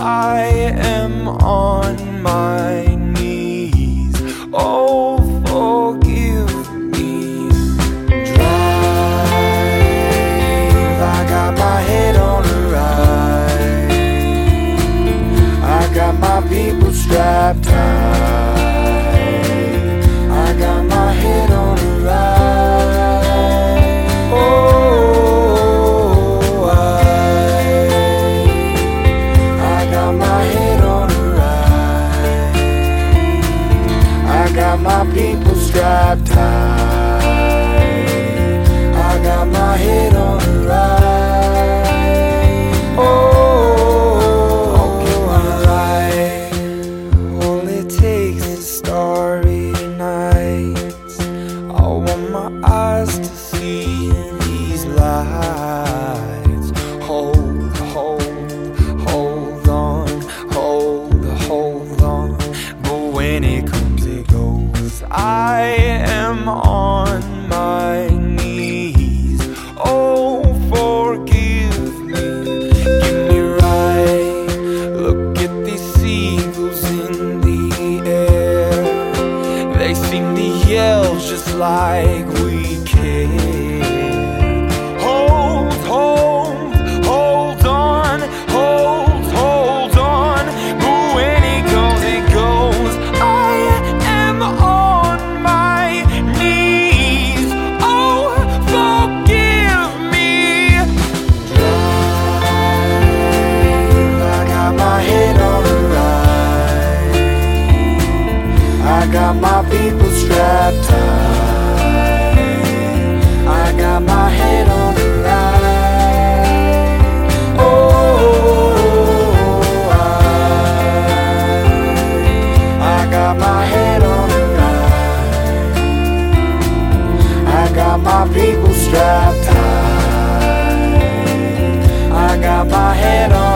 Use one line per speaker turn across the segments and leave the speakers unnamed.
I am on my knees. Oh, forgive me. Drive, I got my head on a ride. I got my people strapped tight. strapped. I got my head. like we care. Hold, hold, hold on, hold, hold on. But when it goes, it goes. I am on my knees. Oh, forgive me. Drive, I got my head on the ride. I got my people strapped tight. my people strapped tight. I got my head on.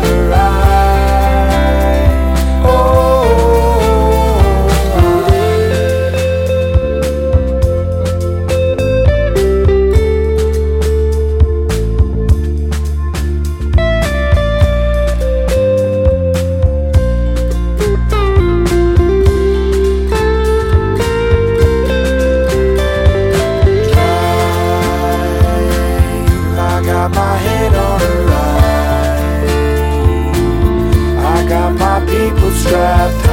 strapped